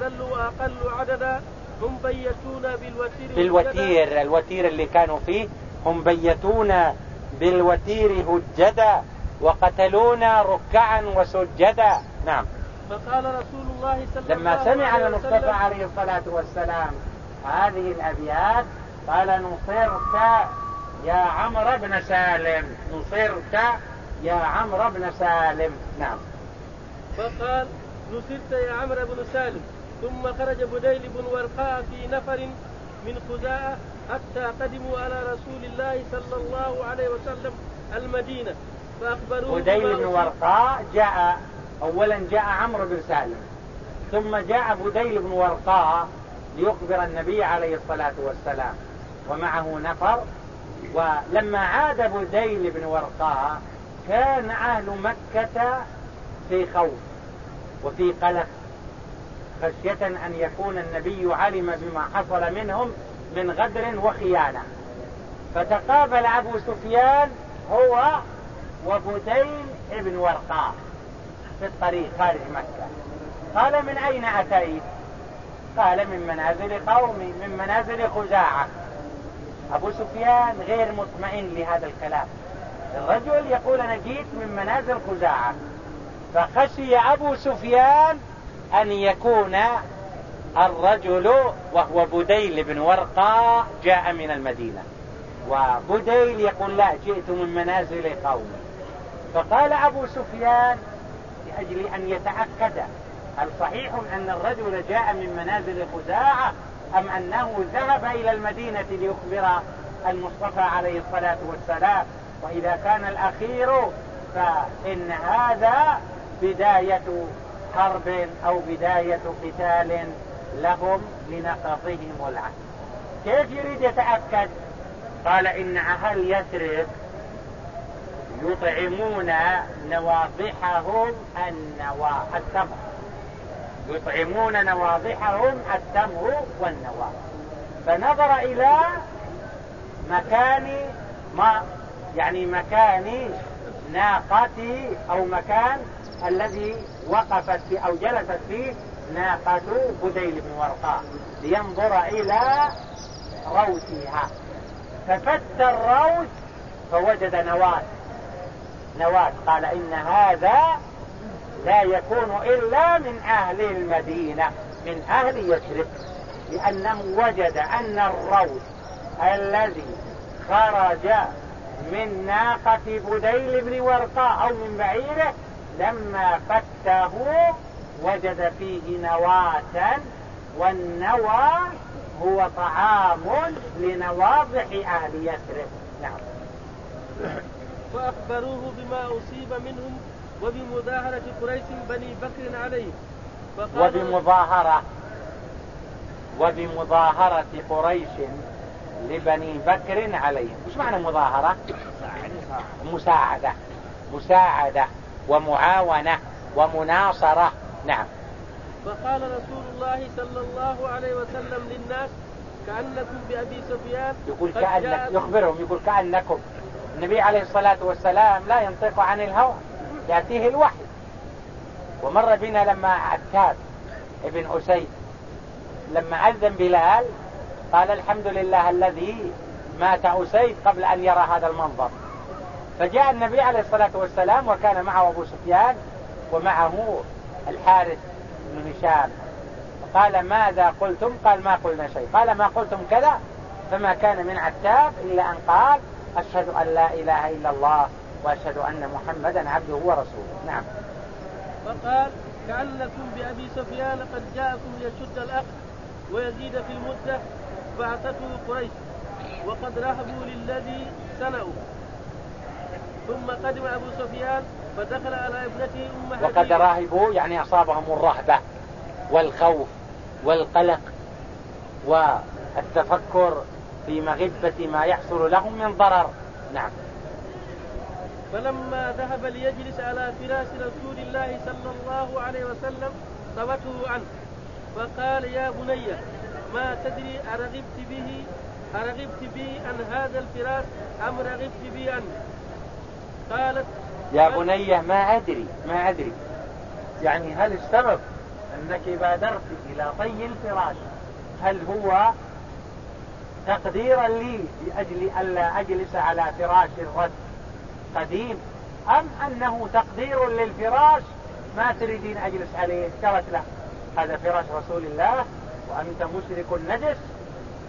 أذل وأقل عددا هم بيتون بالوتير بالوتير الوتير اللي كانوا فيه. هم بيتون بالوتير هجدا وقتلونا ركعا وسجدا. نعم. فقال رسول الله صلى لما الله عليه سمع وسلم المصطفى عليه الصلاة والسلام هذه الأبيات قال نصرت يا عمرو بن سالم. نصرت يا عمرو بن سالم. نعم. فقال نصرت يا عمرو بن سالم. ثم خرج بديل بن ورقاء في نفر من خزاعة حتى قدموا على رسول الله صلى الله عليه وسلم المدينة فأخبروه بديل بن. ورقاء جاء أولا جاء عمرو بن سالم ثم جاء بديل بن ورقاء ليخبر النبي عليه الصلاة والسلام ومعه نفر ولما عاد بديل بن ورقاء كان أهل مكة في خوف وفي قلق خشية أن يكون النبي علم بما حصل منهم من غدر وخيانة. فتقابل أبو سفيان هو وبديل بن ورقاء في الطريق خارج مكة. قال من أين أتيت؟ قال من منازل قومي من منازل خزاعة. أبو سفيان غير مطمئن لهذا الكلام. الرجل يقول أنا جيت من منازل خزاعة. فخشي أبو سفيان أن يكون الرجل وهو بديل بن ورقاء جاء من المدينة. وبديل يقول لا جئت من منازل قومي فقال أبو سفيان لأجل أن يتأكد هل صحيح أن الرجل جاء من منازل خزاعة؟ أم أنه ذهب إلى المدينة ليخبر المصطفى عليه الصلاة والسلام؟ وإذا كان الأخير فإن هذا بداية حرب أو بداية قتال لهم لنقضهم العهد. كيف يريد يتأكد؟ قال إن أهل يثرب يطعمون نواضحهم النوا التمر. يطعمون نواضحهم التمر والنوى فنظر إلى مكان ما يعني مكان ناقتي أو مكان الذي وقفت فيه أو جلست فيه ناقة بديل بن ورقاء لينظر إلى روثها. ففت الروث فوجد نواة. نواة قال إن هذا لا يكون إلا من أهل المدينة من أهل يثرب لأنه وجد أن الروث الذي خرج من ناقة بديل بن ورقاء أو من بعيره لما فته وجد فيه نواة والنوى هو طعام لنواضح أهل يثرب. نعم. فأخبروه بما أصيب منهم وبمظاهرة قريش بني بكر عليه. وبمظاهرة وبمظاهرة قريش لبني بكر عليهم وش معنى مظاهرة؟ مساعدة. مساعدة. ومعاونة ومناصرة. نعم. فقال رسول الله صلى الله عليه وسلم للناس كأنكم بأبي سفيان يقول كأنك يخبرهم يقول كأنكم. النبي عليه الصلاة والسلام لا ينطق عن الهوى يأتيه الوحي. ومر بنا لما عتاب ابن أسيد لما أذن بلال قال الحمد لله الذي مات أسيد قبل أن يرى هذا المنظر. فجاء النبي عليه الصلاة والسلام وكان معه أبو سفيان ومعه الحارث بن هشام. قال ماذا قلتم؟ قال ما قلنا شيء. قال ما قلتم كذا فما كان من عتاب إلا أن قال أشهد أن لا إله إلا الله وأشهد أن محمدا عبده ورسوله. نعم. فقال كأنكم بأبي سفيان قد جاءكم ليشد الأخ ويزيد في المدة بعثته قريش وقد رهبوا للذي صنعوا ثم قدم أبو سفيان فدخل على ابنته أم وقد حبيبة راهبوا يعني أصابهم الرهبة والخوف والقلق والتفكر في مغبة ما يحصل لهم من ضرر. نعم. فلما ذهب ليجلس على فراش رسول الله صلى الله عليه وسلم صبته عنه. فقال يا بني ما تدري أرغبت به أرغبت بي عن هذا الفراش أم رغبت بي عنه؟ قالت يا بني ما أدري ما أدري. يعني هل السبب أنك بادرت إلى طي الفراش هل هو تقديرا لي لأجل ألا أجلس على فراش الرد قديم؟ أم أنه تقدير للفراش ما تريدين أجلس عليه؟ قالت لا هذا فراش رسول الله وأنت مشرك نجس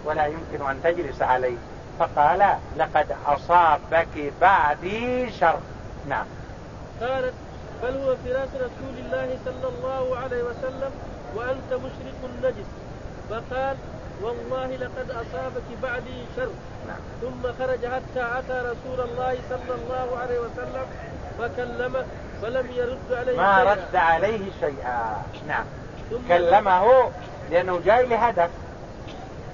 ولا يمكن أن تجلس عليه. فقال لقد أصابك بعدي شر. نعم. قالت بل هو فراش رسول الله صلى الله عليه وسلم وأنت مشرك نجس فقال والله لقد أصابك بعدي شر. نعم. ثم خرج حتى أتى رسول الله صلى الله عليه وسلم فكلمه فلم يرد عليه ما شيئا. رد عليه شيئا. نعم. كلمه لأنه جاي لهدف.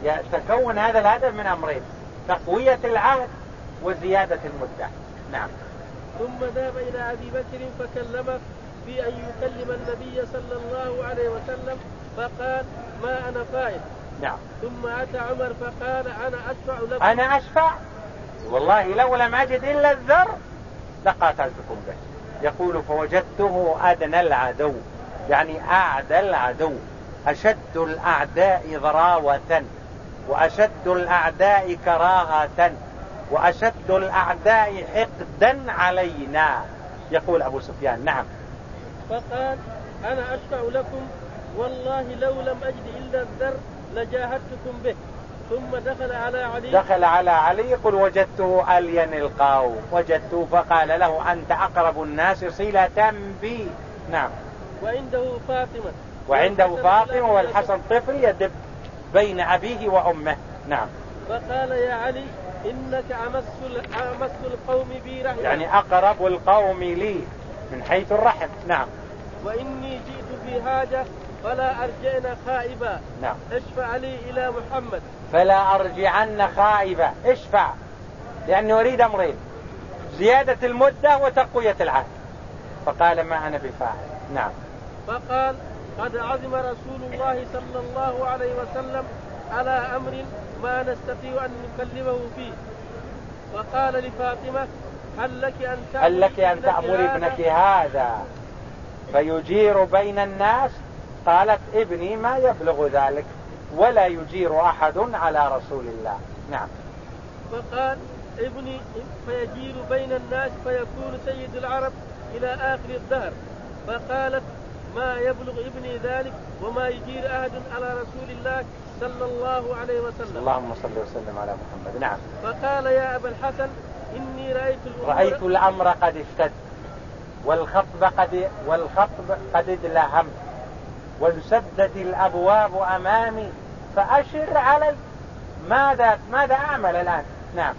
يتكون هذا الهدف من أمرين. تقوية العهد وزيادة المدة. نعم. ثم ذهب إلى أبي بكر فكلمه في أن يكلم النبي صلى الله عليه وسلم فقال ما أنا فاعل. نعم. ثم أتى عمر فقال أنا أشفع لكم. أنا أشفع؟ والله لو لم أجد إلا الذر لقاتلتكم به. يقول فوجدته أدنى العدو. يعني أعدى العدو. أشد الأعداء ضراوة. وأشد الأعداء كراهة وأشد الأعداء حقدا علينا. يقول أبو سفيان نعم. فقال أنا أشفع لكم والله لو لم أجد إلا الذر لجاهدتكم به. ثم دخل على علي. دخل على علي يقول وجدته ألين القوم. وجدته فقال له أنت أقرب الناس صلة بي. نعم. وعنده فاطمة. وعنده فاطمة والحسن طفل يدب بين أبيه وأمه. نعم. فقال يا علي إنك أمس أمس القوم بي رحمة. يعني أقرب القوم لي من حيث الرحم. نعم. وإني جئت في حاجة فلا أرجعن خائبا. نعم. اشفع لي إلى محمد. فلا أرجعن خائبا. اشفع. لأني أريد أمرين. زيادة المدة وتقوية العهد. فقال ما أنا بفاعل. نعم. فقال قد عظم رسول الله صلى الله عليه وسلم على أمر ما نستطيع أن نكلمه فيه. وقال لفاطمة هل لك أن تأمر هل لك أن تأمر ابنك هذا؟ فيجير بين الناس. قالت ابني ما يبلغ ذلك ولا يجير أحد على رسول الله. نعم. فقال ابني فيجير بين الناس فيكون سيد العرب إلى آخر الدهر. فقالت ما يبلغ ابني ذلك وما يجير أحد على رسول الله صلى الله عليه وسلم. اللهم صل وسلم على محمد. نعم. فقال يا أبا الحسن إني رأيت الأمر رأيت الأمر قد اشتد والخطب قد والخطب قد ادلهم وانسدت الأبواب أمامي فأشر علي ماذا ماذا أعمل الآن؟ نعم.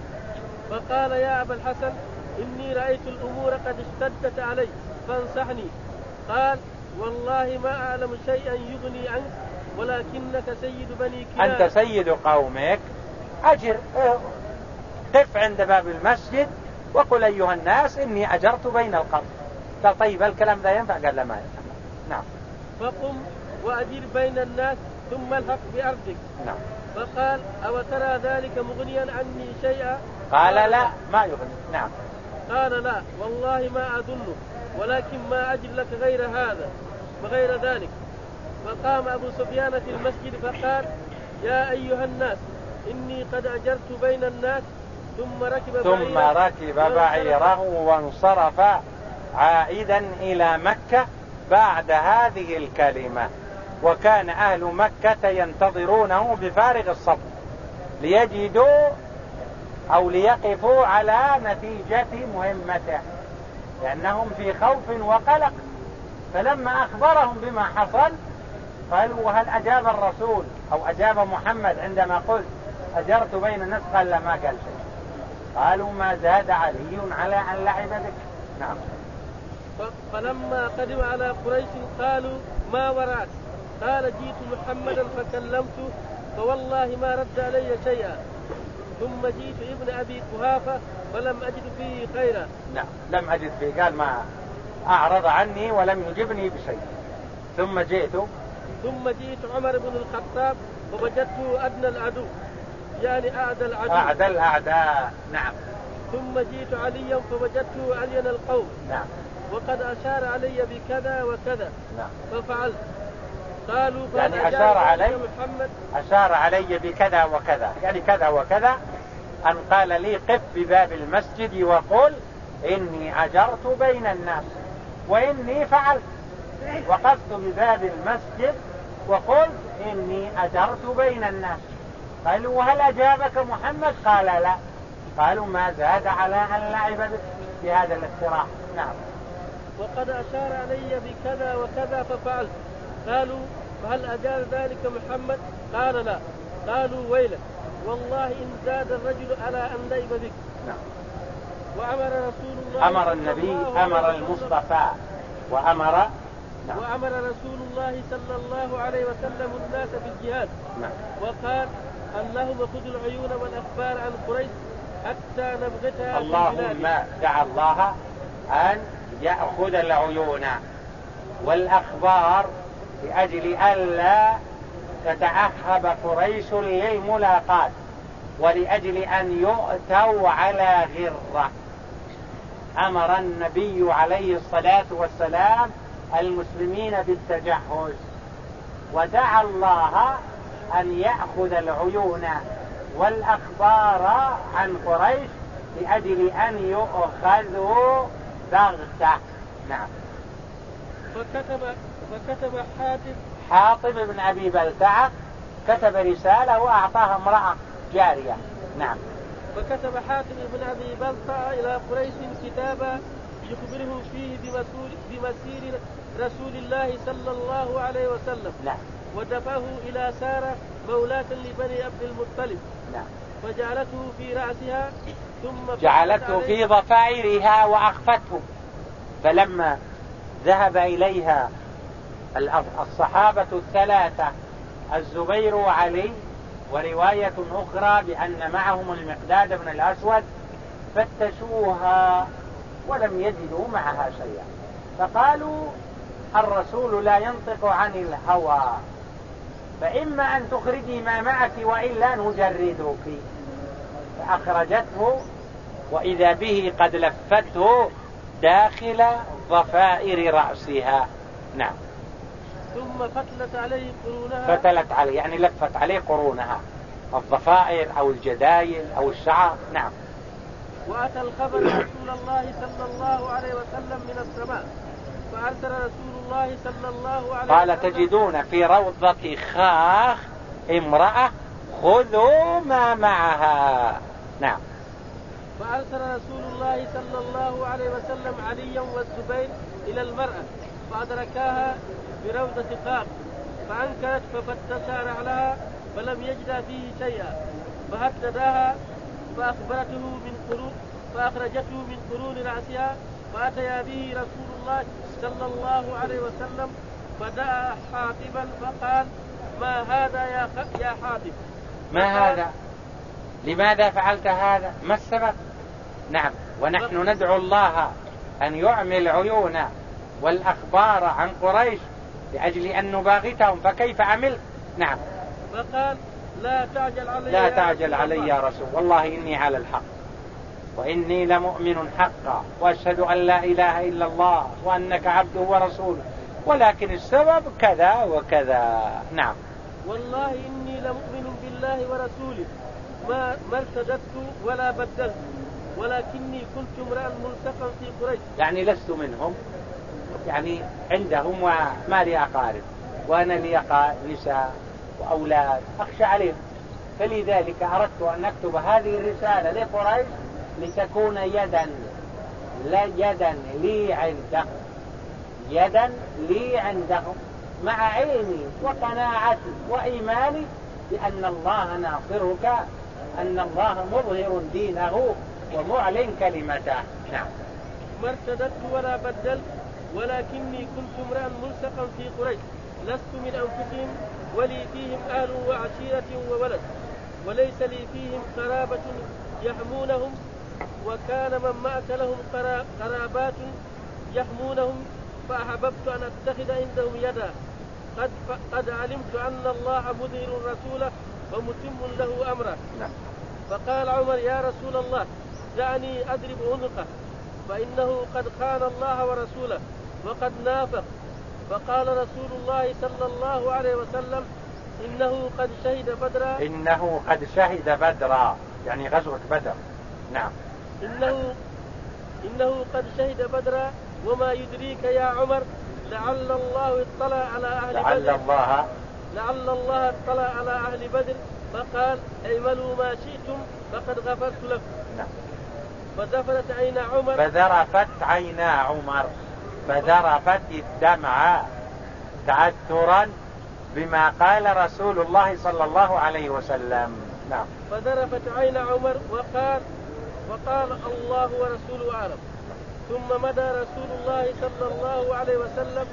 فقال يا أبا الحسن إني رأيت الأمور قد اشتدت علي فانصحني. قال والله ما أعلم شيئا يغني عنك ولكنك سيد بني كلاب. أنت سيد قومك. أجر قف عند باب المسجد وقل أيها الناس إني أجرت بين القوم. قال طيب الكلام ذا ينفع؟ قال لا ما ينفع. نعم. فقم وأجر بين الناس ثم الحق بأرضك. نعم. فقال أو ترى ذلك مغنيا عني شيئا؟ قال لا. ما يغني. نعم. قال لا والله ما أظنه. ولكن ما أجد لك غير هذا وغير ذلك. فقام أبو سفيان في المسجد فقال يا أيها الناس إني قد أجرت بين الناس ثم ركب ثم ركب بعيره وانصرف عائدا إلى مكة بعد هذه الكلمة. وكان أهل مكة ينتظرونه بفارغ الصبر ليجدوا أو ليقفوا على نتيجة مهمته. لأنهم في خوف وقلق. فلما أخبرهم بما حصل قالوا وهل أجاب الرسول أو أجاب محمد عندما قلت أجرت بين الناس قال لا ما قال شيء؟ قالوا ما زاد علي على أن لعب بك. نعم. فلما قدم على قريش قالوا ما وراك؟ قال جئت محمدا فكلمته فوالله ما رد علي شيئا. ثم جئت ابن أبي قهافه فلم أجد فيه خيرا. نعم لم أجد فيه قال ما أعرض عني ولم يجبني بشيء. ثم جئت ثم جئت عمر بن الخطاب فوجدته أدنى العدو يعني أعدى العدو. أعدى الأعداء نعم. ثم جئت عليا فوجدته الين القوم. نعم. وقد أشار علي بكذا وكذا نعم. ففعلت قالوا يعني أشار علي محمد أشار علي بكذا وكذا. يعني كذا وكذا أن قال لي قف بباب المسجد وقل إني أجرت بين الناس وإني فعلت. وقفت بباب المسجد وقلت إني أجرت بين الناس. قالوا وهل أجابك محمد؟ قال لا. قالوا ما زاد على أن لعب بك في هذا الاقتراح. نعم. وقد أشار علي بكذا وكذا ففعلت. قالوا فهل أجاب ذلك محمد؟ قال لا. قالوا ويلك. والله إن زاد الرجل على أن لعب بك. نعم. وأمر رسول الله أمر النبي أمر المصطفى. وأمر نعم. وأمر رسول الله صلى الله عليه وسلم الناس بالجهاد نعم. وقال اللهم خذ العيون والأخبار عن قريش حتى نبغتها اللهم. دعا الله أن يأخذ العيون والأخبار لأجل ألا تتأهب قريش للملاقاة ولأجل أن يؤتوا على غرة. أمر النبي عليه الصلاة والسلام المسلمين بالتجهز ودعا الله أن يأخذ العيون والأخبار عن قريش لأجل أن يؤخذوا بغتة. نعم. فكتب فكتب حاتم حاطب بن أبي بلتعة كتب رسالة وأعطاها امرأة جارية. نعم. فكتب حاتم بن أبي بلطع إلى قريش كتابا يخبرهم فيه بمسؤول بمسير رسول الله صلى الله عليه وسلم. نعم. ودفعه إلى سارة مولاة لبني عبد المطلب. نعم. فجعلته في رأسها ثم جعلته في ضفائرها وأخفته. فلما ذهب إليها الصحابة الثلاثة الزبير وعلي ورواية أخرى بأن معهم المقداد بن الأسود فتشوها ولم يجدوا معها شيئا. فقالوا الرسول لا ينطق عن الهوى فإما أن تخرجي ما معك وإلا نجردك. فأخرجته وإذا به قد لفته داخل ضفائر رأسها. نعم. ثم فتلت عليه قرونها. فتلت عليه يعني لفت عليه قرونها. الضفائر أو الجدايل أو الشعر نعم. وأتى الخبر رسول الله صلى الله عليه وسلم من السماء. فأرسل رسول الله صلى الله عليه قال وسلم تجدون في روضة خاخ امرأة خذوا ما معها. نعم. فأرسل رسول الله صلى الله عليه وسلم عليا والزبير إلى المرأة. فأدركاها بروضة قاب فأنكرت ففتشا رحلها فلم يجد فيه شيئا. فهدداها فأخبرته من قرون فأخرجته من قرون رأسها فأتيا به رسول الله صلى الله عليه وسلم فدعا حاطبا فقال ما هذا يا يا حاطب؟ ما هذا؟ لماذا فعلت هذا؟ ما السبب؟ نعم ونحن ندعو الله أن يعمي العيون والأخبار عن قريش لأجل أن نباغتهم فكيف عملت؟ نعم. فقال لا تعجل علي لا تعجل علي. يا رسول والله إني على الحق وإني لمؤمن حقا وأشهد أن لا إله إلا الله وأنك عبده ورسوله ولكن السبب كذا وكذا. نعم. والله إني لمؤمن بالله ورسوله ما ما ارتدت ولا بدلت ولكني كنت امرأ ملتقا في قريش. يعني لست منهم؟ يعني عندهم وما لي أقارب وأنا لي نساء وأولاد أخشى عليهم. فلذلك أردت أن أكتب هذه الرسالة لقريش لتكون يدا لا يدا لي عندهم. يدا لي عندهم مع علمي وقناعتي وإيماني بأن الله ناصرك أن الله مظهر دينه ومعلن كلمته. نعم. ما ارتدت ولا بدلت؟ ولكني كنت امرأ ملتقا في قريش لست من أنفسهم ولي فيهم أهل وعشيرة وولد وليس لي فيهم قرابة يحمونهم وكان من مات لهم قرا- قرابات يحمونهم فأحببت أن أتخذ عندهم يدا. قد قد علمت أن الله مظهر رسوله ومتم له أمره. نعم. فقال عمر يا رسول الله دعني أضرب عنقه فإنه قد خان الله ورسوله. وقد نافق. فقال رسول الله صلى الله عليه وسلم إنه قد شهد بدرا. إنه قد شهد بدرا. يعني غزوة بدر. نعم. إنه إنه قد شهد بدرا. وما يدريك يا عمر لعل الله اطلع على أهل لعل بدر الله. لعل الله اطلع على أهل بدر. فقال اعملوا ما شئتم فقد غفرت لكم. نعم. فزفرت عين عمر. فذرفت عينا عمر. فذرفت الدمع تعثرا بما قال رسول الله صلى الله عليه وسلم. نعم. فذرفت عين عمر وقال وقال الله ورسوله أعلم. ثم مدى رسول الله صلى الله عليه وسلم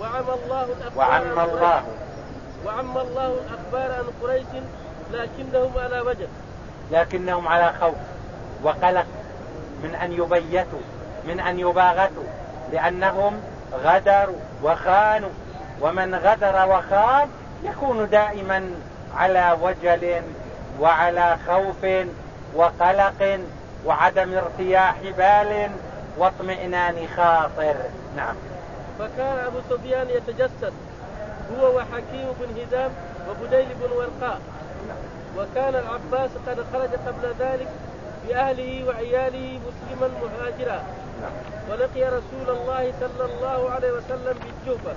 وعم الله الأخبار وعم الله. وعم الله الأخبار عن قريش لكنهم على وجه. لكنهم على خوف. وقلق من أن يبيتوا من أن يباغتوا. لأنهم غدروا وخانوا. ومن غدر وخان يكون دائما على وجل وعلى خوف وقلق وعدم ارتياح بال واطمئنان خاطر. نعم. فكان أبو سفيان يتجسد. هو وحكيم بن هزام وبديل بن ورقاء. وكان العباس قد خرج قبل ذلك بأهله وعياله مسلما مهاجرا. ولقي رسول الله صلى الله عليه وسلم بالجوفة.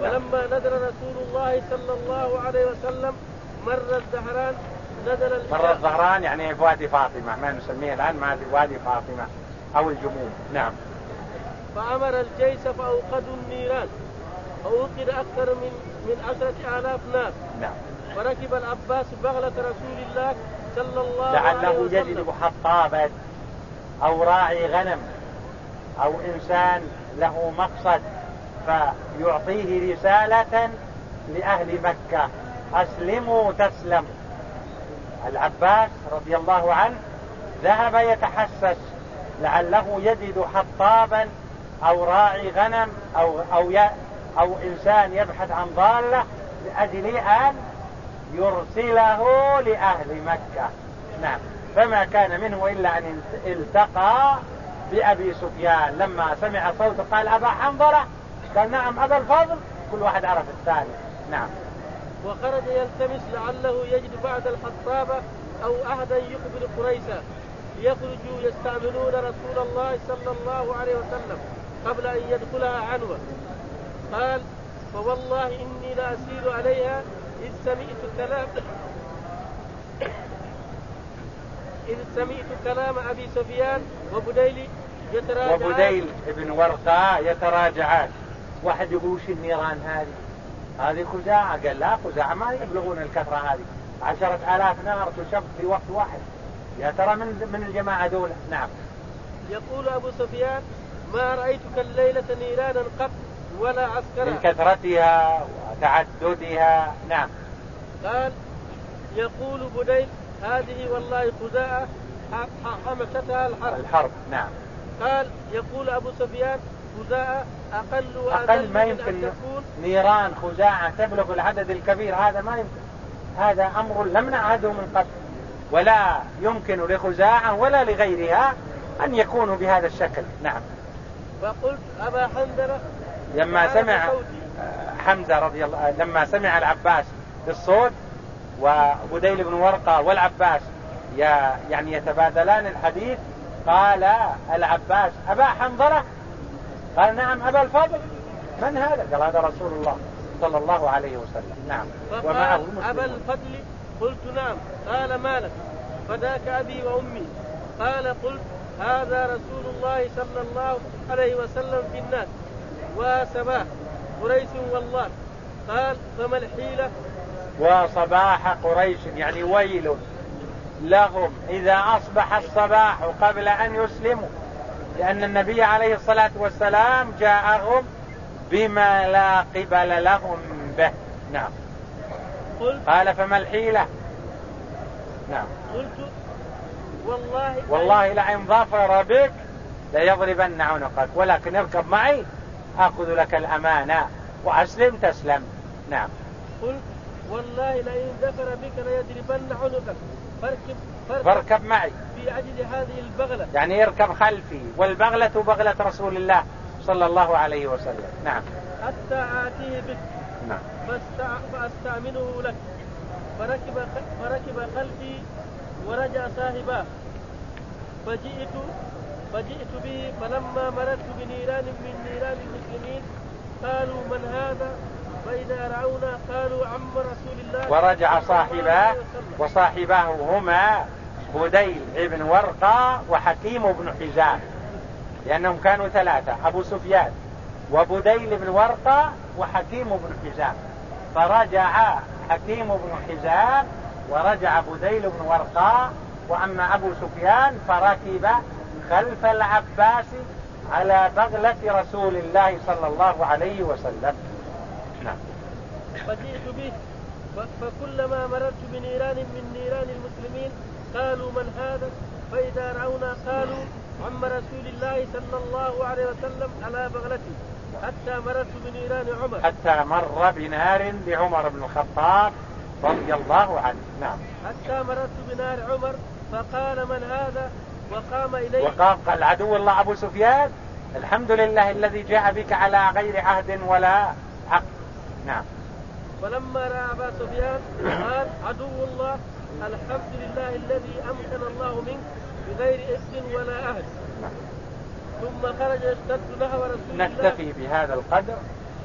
ولما نزل رسول الله صلى الله عليه وسلم مر الزهران نزل مر الظهران يعني في وادي فاطمة ما نسميه الآن ما وادي فاطمة أو الجموم نعم. فأمر الجيش فأوقدوا النيران. فأوقد أكثر من من عشرة آلاف نار نعم. وركب العباس بغلة رسول الله صلى الله عليه لعله وسلم. يجد حطابا أو راعي غنم. أو إنسان له مقصد فيعطيه رسالة لأهل مكة. أسلموا تسلموا العباس رضي الله عنه ذهب يتحسس لعله يجد حطابا أو راعي غنم أو, أو, أو إنسان يبحث عن ضالة لأجل أن يرسله لأهل مكة. نعم. فما كان منه إلا أن التقى بأبي سفيان. لما سمع صوته قال أبا حنظلة؟ قال نعم أبا الفضل. كل واحد عرف الثاني. نعم. وخرج يلتمس لعله يجد بعد الحطابة أو أحدا يقبل قريشا. ليخرجوا يستعملون رسول الله صلى الله عليه وسلم قبل أن يدخلها عنوة قال فوالله إني لأسير عليها إذ سمعت كلام إذ سمعت كلام أبي سفيان وبديل يتراجعان. وبديل ابن ورقاء يتراجعان. واحد يقول وش النيران هذه؟ هذه خزاعة. قال لا خزاعة ما يبلغون الكثرة هذه. عشرة آلاف نار تشب في وقت واحد. يا ترى من من الجماعة دول؟ نعم. يقول أبو سفيان ما رأيتك الليلة نيرانا قط ولا عسكرا. من كثرتها وتعددها. نعم. قال يقول بديل هذه والله خزاعة حمستها الحرب. الحرب نعم. قال يقول أبو سفيان خزاعة أقل أقل ما يمكن تكون نيران خزاعة تبلغ العدد الكبير هذا ما يمكن. هذا أمر لم نعهده من قبل. ولا يمكن لخزاعة ولا لغيرها أن يكونوا بهذا الشكل. نعم. فقلت أبا حنظلة لما سمع حمزة رضي الله لما سمع العباس بالصوت وبديل بن ورقة والعباس يعني يتبادلان الحديث. قال العباس أبا حنظلة؟ قال نعم أبا الفضل من هذا؟ قال هذا رسول الله صلى الله عليه وسلم. نعم. ومعه أبا الفضل قلت نعم. قال مالك فذاك أبي وأمي. قال قلت هذا رسول الله صلى الله عليه وسلم في الناس. وسباح قريش والله. قال فما الحيلة؟ وصباح قريش يعني ويل لهم إذا أصبح الصباح قبل أن يسلموا. لأن النبي عليه الصلاة والسلام جاءهم بما لا قبل لهم به. نعم. قال فما الحيلة؟ نعم. قلت والله والله لئن ظفر بك ليضربن عنقك ولكن اركب معي أخذ لك الأمانة وأسلم تسلم. نعم. قلت والله لئن ظفر بك ليضربن عنقك. فاركب فاركب معي. في أجل هذه البغلة. يعني اركب خلفي. والبغلة بغلة رسول الله صلى الله عليه وسلم. نعم. حتى آتيه بك. نعم. فأستعمله لك. فركب فركب خلفي ورجع صاحباه. فجئت فجئت به فلما مررت بنيران من نيران المسلمين قالوا من هذا؟ فإذا رأونا قالوا عم رسول الله ورجع صاحباه وصاحباه هما بديل ابن ورقة وحكيم بن حزام لأنهم كانوا ثلاثة أبو سفيان وبديل بن ورقة وحكيم بن حزام. فرجع حكيم بن حزام ورجع بديل بن ورقاء وأما أبو سفيان فركب خلف العباس على بغلة رسول الله صلى الله عليه وسلم. فجئت به. فكلما مررت بنيران من نيران المسلمين قالوا من هذا؟ فإذا رأونا قالوا عم رسول الله صلى الله عليه وسلم على بغلته حتى مررت بنيران عمر. حتى مر بنار لعمر بن الخطاب رضي الله عنه. نعم. حتى مررت بنار عمر فقال من هذا؟ وقام إليه. وقام قال عدو الله أبو سفيان الحمد لله الذي جاء بك على غير عهد ولا حق. نعم. فلما رأى أبا سفيان قال عدو الله الحمد لله الذي أمكن الله منك بغير إذن ولا نعم. ثم خرج يشتد نحو رسول الله نكتفي بهذا القدر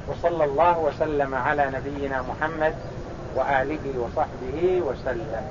وصلى الله وسلم على نبينا محمد وآله وصحبه وسلم